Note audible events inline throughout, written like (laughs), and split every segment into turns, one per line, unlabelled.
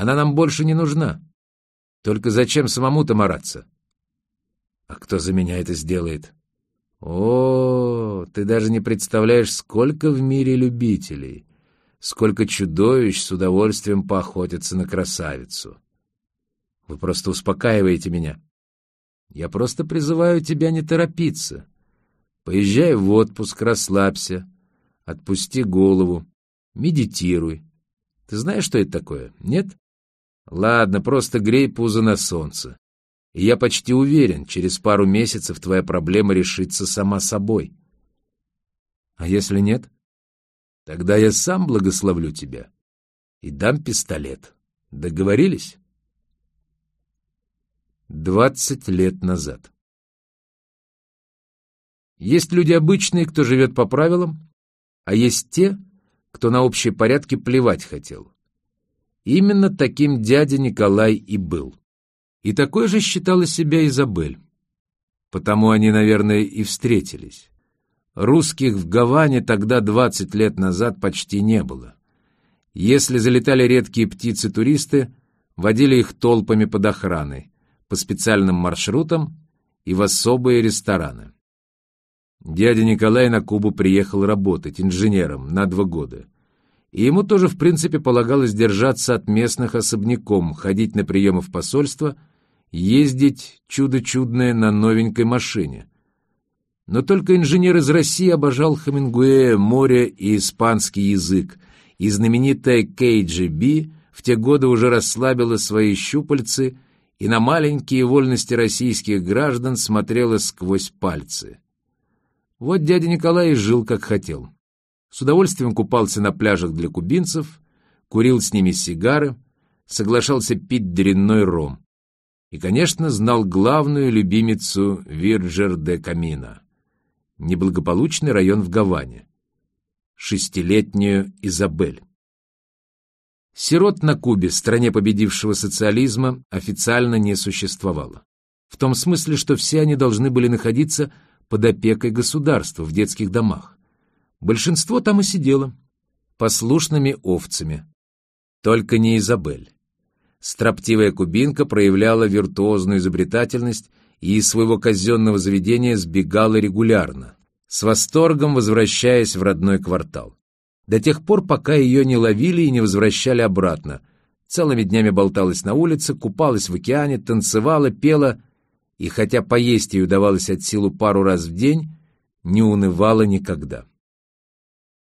Она нам больше не нужна. Только зачем самому-то мараться? А кто за меня это сделает? О, ты даже не представляешь, сколько в мире любителей, сколько чудовищ с удовольствием поохотятся на красавицу. Вы просто успокаиваете меня. Я просто призываю тебя не торопиться. Поезжай в отпуск, расслабься, отпусти голову, медитируй. Ты знаешь, что это такое, нет? Ладно, просто грей пузо на солнце. И я почти уверен, через пару месяцев твоя проблема решится сама собой. А если нет? Тогда я сам благословлю тебя и дам пистолет. Договорились? Двадцать лет назад. Есть люди обычные, кто живет по правилам, а есть те, кто на общие порядки плевать хотел. Именно таким дядя Николай и был. И такой же считала себя Изабель. Потому они, наверное, и встретились. Русских в Гаване тогда 20 лет назад почти не было. Если залетали редкие птицы-туристы, водили их толпами под охраной, по специальным маршрутам и в особые рестораны. Дядя Николай на Кубу приехал работать инженером на два года. И ему тоже, в принципе, полагалось держаться от местных особняком, ходить на приемы в посольство, ездить чудо-чудное на новенькой машине. Но только инженер из России обожал Хемингуэя, море и испанский язык, и знаменитая KGB в те годы уже расслабила свои щупальцы и на маленькие вольности российских граждан смотрела сквозь пальцы. Вот дядя Николай и жил, как хотел. С удовольствием купался на пляжах для кубинцев, курил с ними сигары, соглашался пить дрянной ром. И, конечно, знал главную любимицу Вирджер де Камина, неблагополучный район в Гаване, шестилетнюю Изабель. Сирот на Кубе, стране победившего социализма, официально не существовало. В том смысле, что все они должны были находиться под опекой государства в детских домах. Большинство там и сидело, послушными овцами. Только не Изабель. Строптивая кубинка проявляла виртуозную изобретательность и из своего казенного заведения сбегала регулярно, с восторгом возвращаясь в родной квартал. До тех пор, пока ее не ловили и не возвращали обратно. Целыми днями болталась на улице, купалась в океане, танцевала, пела и хотя поесть ей удавалось от силу пару раз в день, не унывала никогда.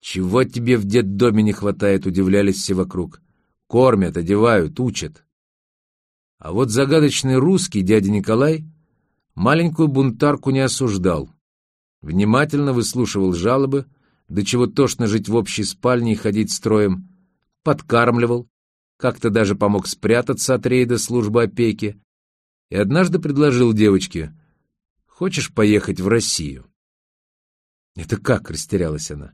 «Чего тебе в детдоме не хватает?» — удивлялись все вокруг. «Кормят, одевают, учат». А вот загадочный русский дядя Николай маленькую бунтарку не осуждал. Внимательно выслушивал жалобы, до чего тошно жить в общей спальне и ходить строем, подкармливал, как-то даже помог спрятаться от рейда службы опеки, и однажды предложил девочке, «Хочешь поехать в Россию?» «Это как?» — растерялась она.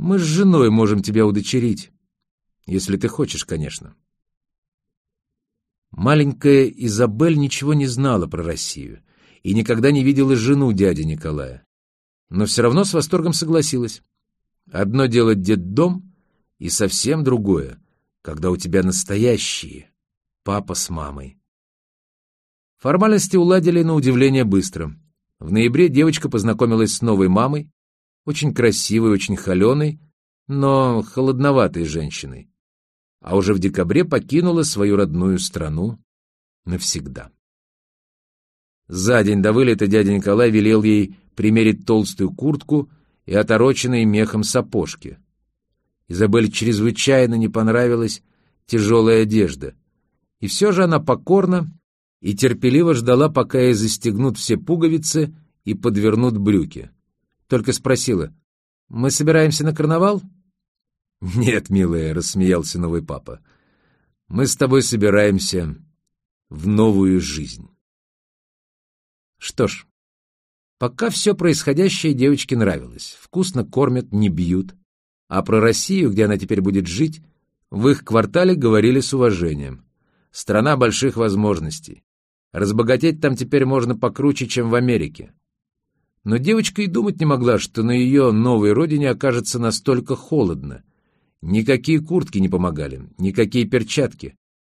«Мы с женой можем тебя удочерить, если ты хочешь, конечно». Маленькая Изабель ничего не знала про Россию и никогда не видела жену дяди Николая. Но все равно с восторгом согласилась. Одно дело детдом, и совсем другое, когда у тебя настоящие папа с мамой. Формальности уладили на удивление быстро. В ноябре девочка познакомилась с новой мамой, очень красивой, очень холеной, но холодноватой женщиной. А уже в декабре покинула свою родную страну навсегда. За день до вылета дядя Николай велел ей примерить толстую куртку и отороченные мехом сапожки. Изабель чрезвычайно не понравилась тяжелая одежда, и все же она покорно и терпеливо ждала, пока ей застегнут все пуговицы и подвернут брюки. Только спросила, «Мы собираемся на карнавал?» (laughs) «Нет, милая», — рассмеялся новый папа, «мы с тобой собираемся в новую жизнь». Что ж, пока все происходящее девочке нравилось. Вкусно кормят, не бьют. А про Россию, где она теперь будет жить, в их квартале говорили с уважением. Страна больших возможностей. Разбогатеть там теперь можно покруче, чем в Америке. Но девочка и думать не могла, что на ее новой родине окажется настолько холодно. Никакие куртки не помогали, никакие перчатки.